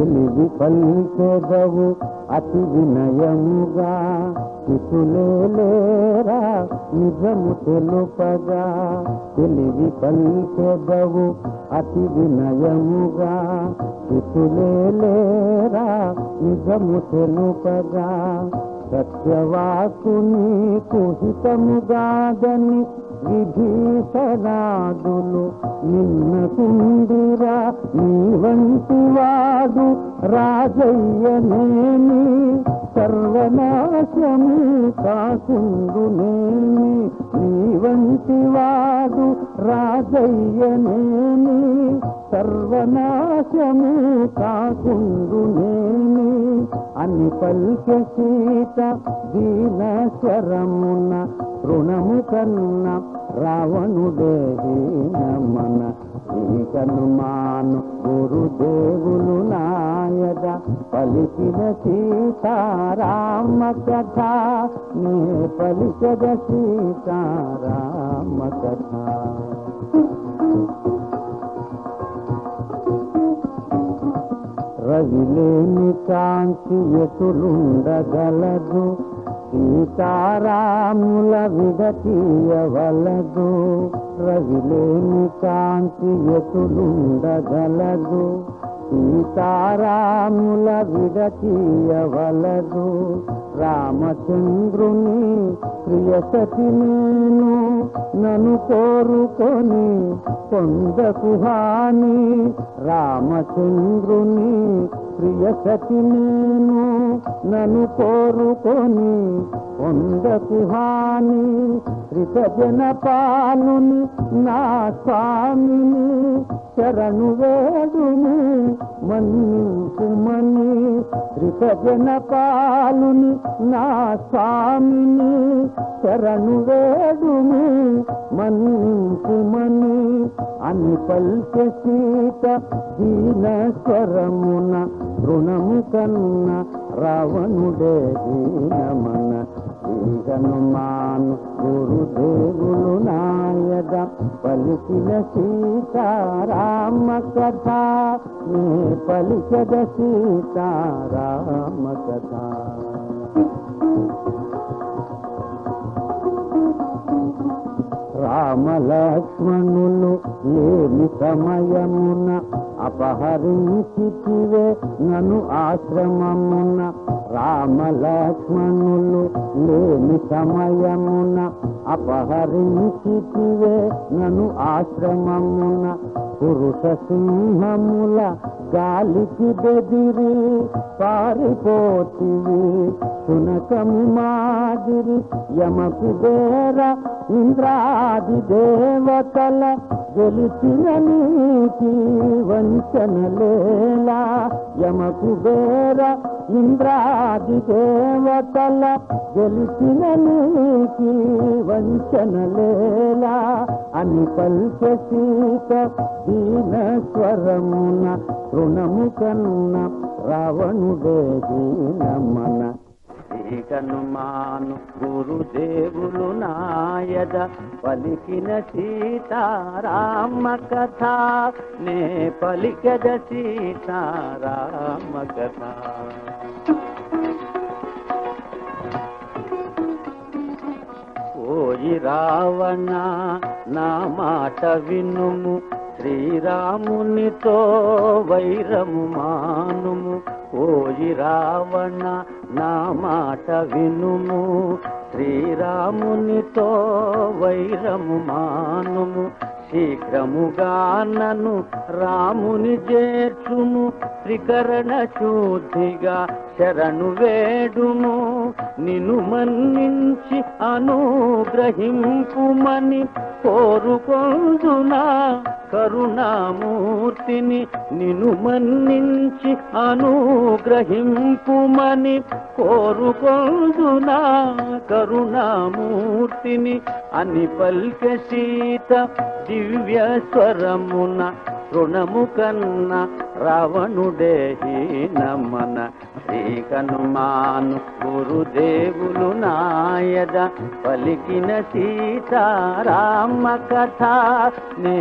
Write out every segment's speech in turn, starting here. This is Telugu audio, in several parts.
తెలివి పలికెదవు అతి వినయముగా. చితులేరా నిజము తెలుపగా. తెలివి పలికెదవు అతి వినయముగా. చితులేరా నిజము తెలుపగా. సత్యవాకు నీకు హితముగాదని విభీషణాదులు నిన్న కుండిరా నీ వంటి వాడు రాజయ్యనేమి. సర్వనాశము కాకుండునేమి నీ వంటి వాడు రాజయ్యనేమి. సర్వనాశము కాకుండునేమి అని పల్కె సీత దీన శరమున రుణము కన్న రావణుడే మన ఈకను మాను గురుదేవులు నాయద పలికిన సీతారామ కథ. నే పలికద సీతారామ కథ. రవిలేని కాంతి ఎటులుండగలదు సీతారాముల విడతీయవలదు. రవిలేని కాంతి ఎటులుండగలదు సీతారాముల విడతీయవలదు. రామచంద్రుని ప్రియసతి నేను నన్ను కోరుకొని పొందకు హాని. రామచంద్రుని ప్రియసతి నేను నన్ను కోరుకొని పొందకు హాని. త్రితజన పాలుని నా స్వామిని శరణు వేడుము మన్నింపుమని త్రిపజన పాలుని నా స్వామిని. శరణు వేడుము మన్నింపుమని అని పల్కె సీత దీన స్వరమున రుణము కన్న రావణుడే దీనమన ఈగను మాను గురుదేవులు నాయద పలికిన సీతారామ కథ నే పలికద సీతారామ కథ రామలక్ష్మణులు ఏమి సమయమున అపహరించితివే నను ఆశ్రమమున. రామలక్ష్మణులు లేని సమయమున అపహరించితివే నను ఆశ్రమమున. పురుష సింహముల గాలికి బెదిరి పారిపోతివి. శునకము మాదిరి యమకు బేర ఇంద్రాది దేవతల గెలిచిన నీకి వంచన లేలా. యమకు బేర ఇంద్రాది దేవతల గెలిచిన నీకి వంచనలేలా అని పల్కె సీత దీన స్వరమున రుణము కన్న రావణుడే దీనమన. ఈకను మాను గురుదేవులు నాయద పలికిన సీతారామ కథ నే పలికద సీతారామ కథ ఓయి రావణ నా మాట వినుము శ్రీరామునితో వైరము మానుము. ఓయి రావణ నా మాట వినుము. శ్రీరామునితో వైరము మానుము. శీఘ్రముగా నన్ను రాముని చేర్చుము. త్రికరణ శుద్ధిగా శరణు వేడుము. నిన్ను మన్నించి అనుగ్రహింపుమని కోరుకొందునా. కరుణామూర్తిని నిను మన్నించి అనుగ్రహింపుమని కోరుకొందునా కరుణామూర్తిని. అని పల్క సీత దివ్య స్వరమున రుణము కన్న రావణుడే హీనమన శ్రీ గురుదేవులు నాయద పలికిన సీతారామ కథ నే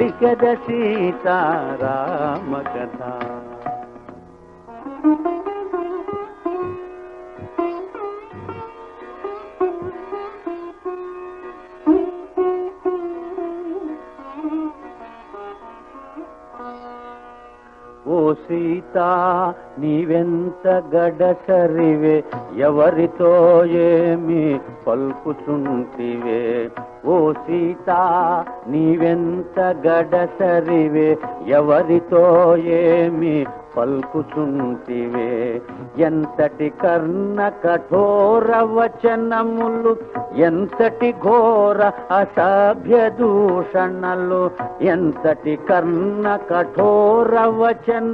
పలికద సీతారామ కథ. సీత నీవెంత గడసరివే? ఎవరితో ఏమి పలుకుచుంటివే ఓ సీత నీవెంత గడసరివే? ఎవరితో ఏమి పలుకుచుంటివే ఎంతటి కర్ణ కఠోర వచనములు ఎంతటి ఘోర అసభ్య దూషణలు ఎంతటి కర్ణ కఠోర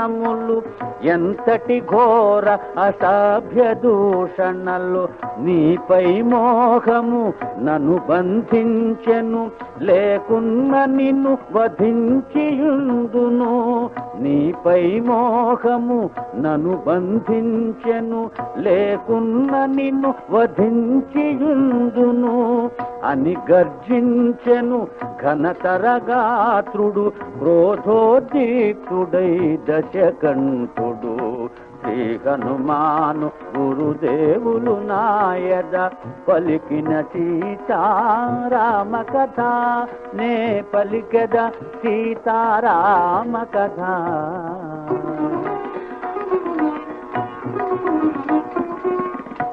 వచనములు ఎంతటి ఘోర అసభ్య దూషణలు నీపై మోహము నన్ను బంధించెను లేకున్న నిన్ను వధించియుందును. నీపై మోహము నన్ను బంధించెను లేకున్న నిన్ను వధించియుందును. అని గర్జించెను ఘనతరగాత్రుడు దశ దశకంఠుడు శ్రీ హనుమాను గురుదేవులు నాయద పలికిన సీతారామ కథ. నే పలికద సీతారామ కథ.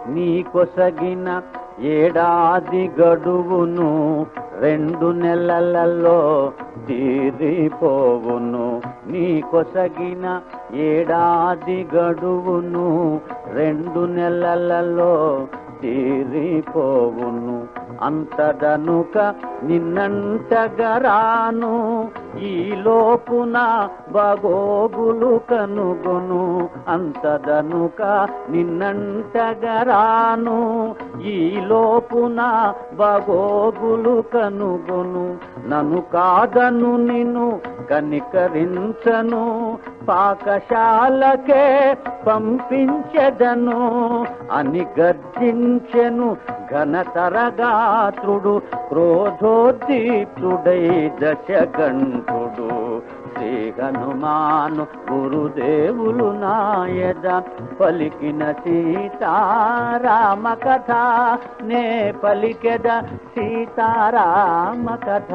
నీ కొసగిన ఏడాది గడువును రెండు నెలలలో తీరిపోవును నీ కొసగిన ఏడాది గడువును రెండు నెలలలో తీరిపోవును. అంతదనుక నిన్నంటగరాను ఈ లోపున బగోగులు కనుగొను అంతదనుక నిన్నంటగరాను ఈ లోపున బగోగులు కనుగొను నన్ను కాదను నిన్ను కనికరించను. పాకశాలకే పంపించెదను అని గర్జించెను ఘనతరగాత్రుడు క్రోధోద్దీప్తుడై దశగంఠుడు. శ్రీ హనుమాను గురుదేవులు నాయద పలికిన సీతారామ కథ నే పలికెద సీతారామ కథ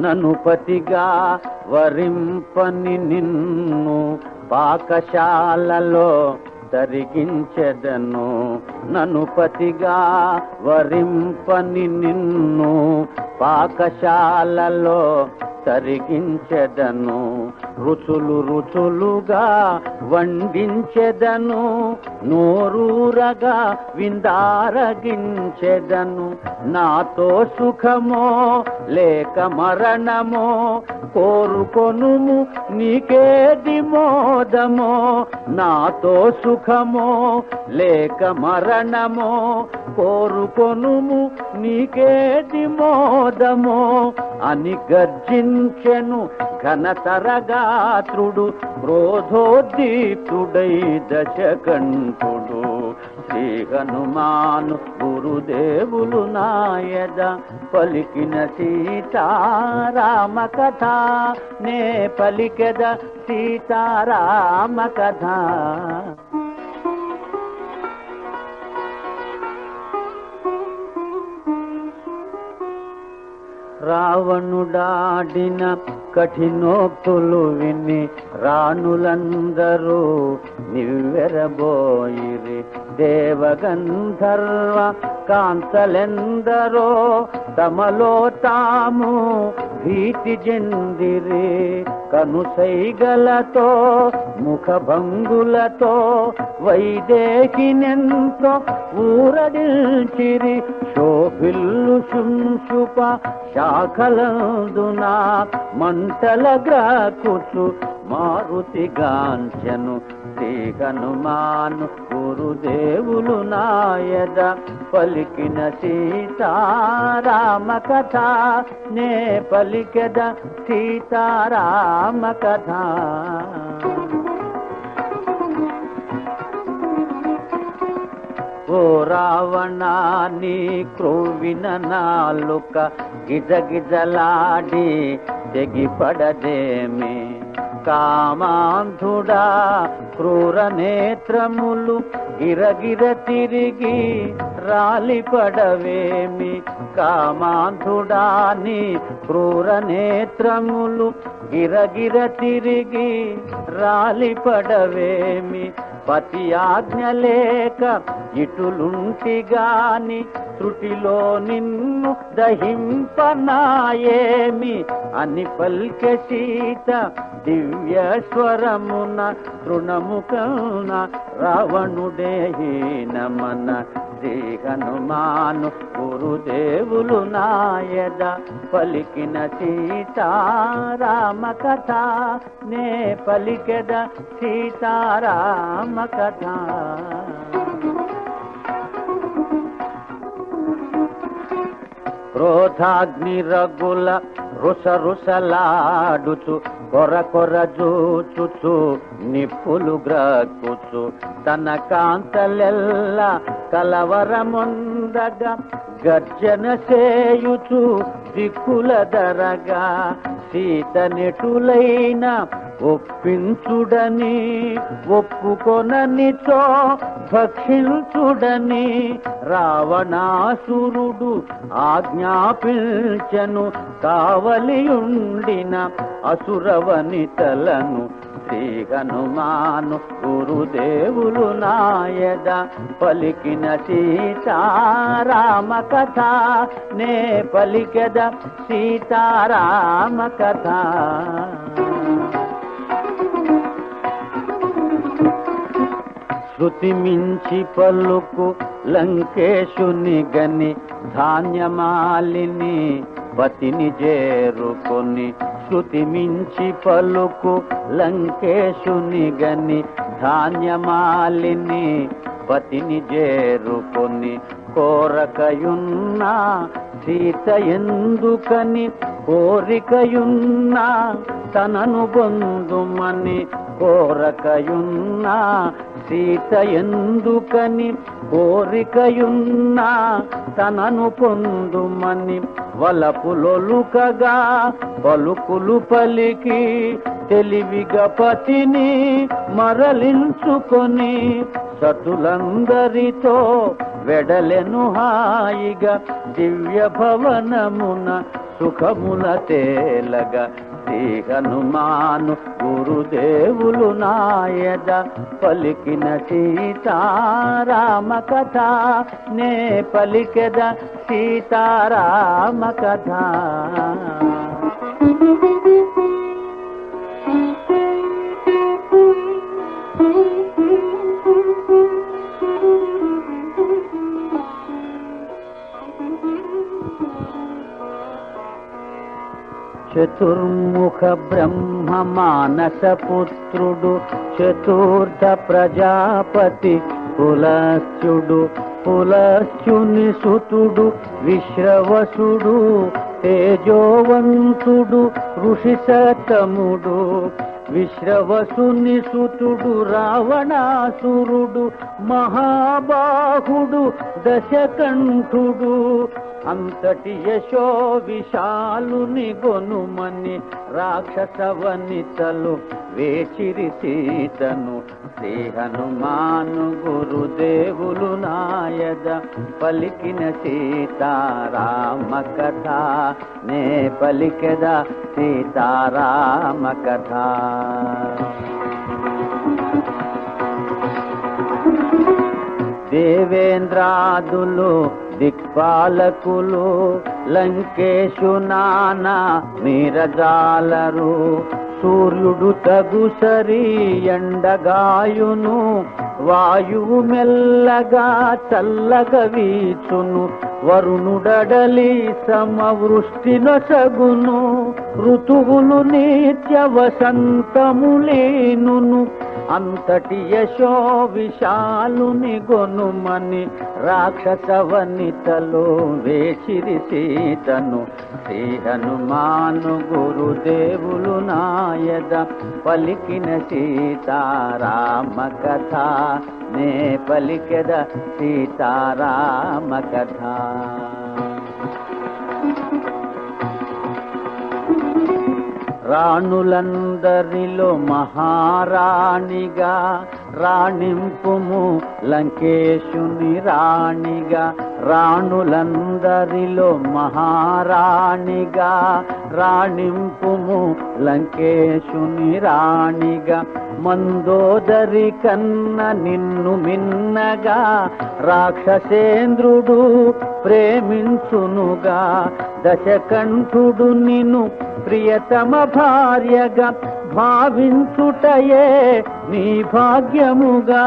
నను పతిగా వరింపని నిన్ను పాకశాలలో తరిగించెదను. నను పతిగా వరింపని నిన్ను పాకశాలలో తరిగించెదను. రుచులు రుచులుగా వండించెదను. నోరూరగా విందారగించెదను. నాతో సుఖమో లేక మరణమో కోరుకొనుము నీకేది మోదమో. నాతో సుఖమో లేక మరణమో కోరుకొనుము నీకేది మోదమో అని గర్జించెను ఘనతరగాత్రుడు క్రోధోద్దీప్తుడై దశకంఠుడు. శ్రీ హనుమాను గురుదేవులు నాయద పలికిన సీతారామ కథ నే పలికెద సీతారామ కథ రావణుడాడిన కఠినోక్తులు విని రాణులందరూ నివ్వెరబోయిరి. దేవగంధర్వ కాంతలెందరో తమలో తాము భీతి చెందిరి కనుసైగలతో ముఖభంగులతో వైదేకినెంతో ఊరడిల్చిరి శోభిల్లు శుంశుప శాఖలందున మంటల గ్రాకుచు మారుతి గాంచను శ్రీ హనుమాను గురుదేవులు నాయద పలికిన సీతారామ కథ. నే పలికెద సీతారామ కథ. ఓ రావణాన్ని క్రోవిన నాలుక గిజగిజలాడి తెగిపడదేమే. కామాంధుడా క్రూర నేత్రములు గిరగిర తిరిగి రాలిపడవేమి? కామాంధుడాని క్రూర నేత్రములు గిరగిర తిరిగి రాలిపడవేమి? పతి ఆజ్ఞ లేక ఇటులుంటిగాని త్రుటిలో నిన్ను దహింపనాయేమి? అని పల్కె సీత దివ్య స్వరమున తృణముఖన రావణుడే హీనమన శ్రీ హనుమాను గురుదేవులు నాయద పలికిన సీతారామ కథ నే పలికెద సీతారామ కథ. క్రోధాగ్ని రగుల రుస రుసలాడుచు కొర్ర కొర్ర చూచుచు నిప్పులు గ్రక్కుచు తన కాంతలెల్ల కలవరముందగా గర్జన చేయుచు దిక్కుల దరగా. సీత నెటులైన ఒప్పించుడని ఒప్పుకొననితో భక్షించుడని రావణాసురుడు ఆజ్ఞాపించను కావలియుండిన అసురవనితలను శ్రీ హనుమాను గురుదేవులు నాయద పలికిన సీతారామ కథ నే పలికెద సీతారామ కథ. శృతి మించి పలుకు లంకేశుని గని ధాన్యమాలిని పతిని చేరుకొని శృతి మించి పలుకు లంకేశుని గని ధాన్యమాలిని పతిని చేరుకొని కోరకయున్నా సీత ఎందుకని కోరికయున్నా తనను పొందుమని కోరకయున్నా సీత ఎందుకని కోరికయున్నా తనను పొందుమని వలపులొలుకగా పలుకులు పలికి తెలివిగా పతిని మరలించుకొని సతులందరితో వెడలెను హాయిగా దివ్య భవనమున సుఖముల తేలగా శ్రీ హనుమాను గురుదేవులు నాయద పలికిన సీతారామ కథ. నే పలికెద సీతారామ కథ. చతుర్ముఖ బ్రహ్మ మానస పుత్రుడు చతుర్థ ప్రజాపతి పులస్యుడు పులస్యుని సుతుడు విశ్రవసుడు తేజోవంతుడు ఋషి సతముడు విశ్రవసుని సుతుడు రావణాసురుడు మహాబాహుడు దశకంఠుడు అంతటి యశో విశాలుని గొనుమని రాక్షస వనితలు వేచిరి సీతను. శ్రీ హనుమాను గురుదేవులు నాయద పలికిన సీతారామ కథ. నే పలికెద సీతారామ కథ. దేవేంద్రాదులు దిక్పాలకులు లంకేశు నానా నీరజాలరు. సూర్యుడు తగు సరి ఎండగాయును వాయువు మెల్లగా చల్లగ వీచును వరుణుడడలి సమవృష్టి నొసగును ఋతువులు నిత్య వసంతములేనును అంతటి యశో విశాలుని గొనుమని రాక్షస వనితలో వేచిరి సీతను. శ్రీ హనుమాను గురుదేవులు నాయద పలికిన సీతారామ కథ నే పలికెద సీతారామ కథ రాణులందరిలో మహారాణిగా రాణింపుము లంకేశుని రాణిగా. రాణులందరిలో మహారాణిగా రాణింపుము లంకేశుని రాణిగా. మందోదరి కన్న నిన్ను మిన్నగా రాక్షసేంద్రుడు ప్రేమించునుగా. దశకంఠుడు నిన్ను ప్రియతమ భార్యగా భావించుటయే నీ భాగ్యముగా.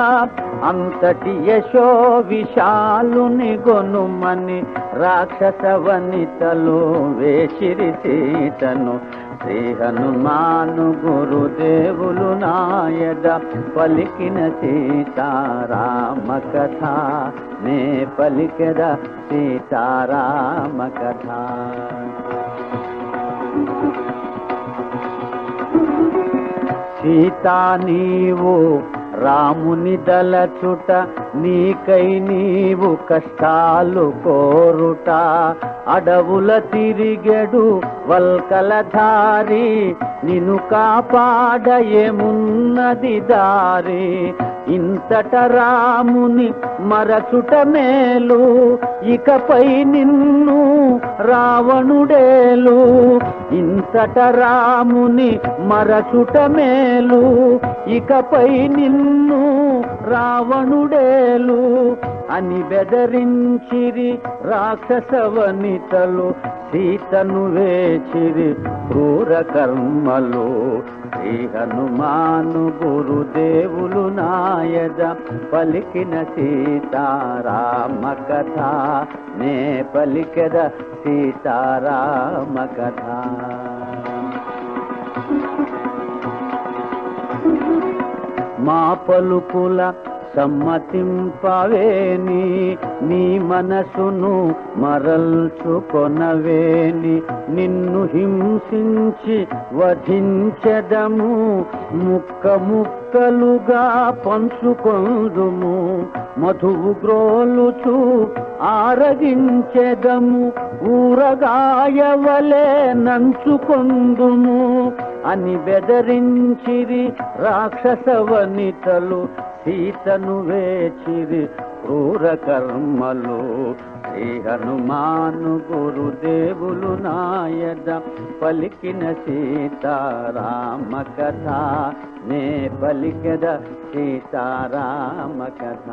అంతటి యశో విశాలుని గొనుమని రాక్షస వనితలు వేసిరి సీతను శ్రీ హనుమాను గురుదేవులు నాయద పలికిన సీతారామ కథ నే పలికద సీతారామ కథ సీతా నీవు రాముని దలచుట నీకై నీవు కష్టాలు కోరుట. అడవుల తిరిగెడు వల్కలధారి నిను కాపాడయేమున్నది దారి. ఇంతట రాముని మరచుట మేలు ఇకపై నిన్ను రావణుడేలు. ఇంతట రాముని మరచుట మేలు ఇకపై నిన్ను రావణుడేలు. అని బెదరించిరి రాక్షస వనితలు సీతను వేచిరి క్రూర కర్మలు. శ్రీ హనుమాను గురుదేవులు నాయద పలికిన సీతారామ కథ. నే పలికెద సీతారామ కథ. మా పలుకుల సమ్మతింపవేని నీ మనసును మరల్చుకొనవేని నిన్ను హింసించి వధించదము ముక్క ముక్కలుగా పంచుకొందుము మధువు గ్రోలుచు ఆరగించెదము ఊరగాయవలే నంచుకొందుము అని బెదరించిరి రాక్షస వనితలు సీతను వేచిరి క్రూర కర్మలు. శ్రీ హనుమాను గురుదేవులు నాయద పలికిన సీతారామ కథ. నే పలికద సీతారామ కథ.